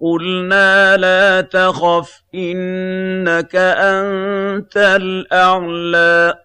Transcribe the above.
قُلْنَا لَا تَخَفْ إِنَّكَ أَنتَ الْأَعْلَىٰ.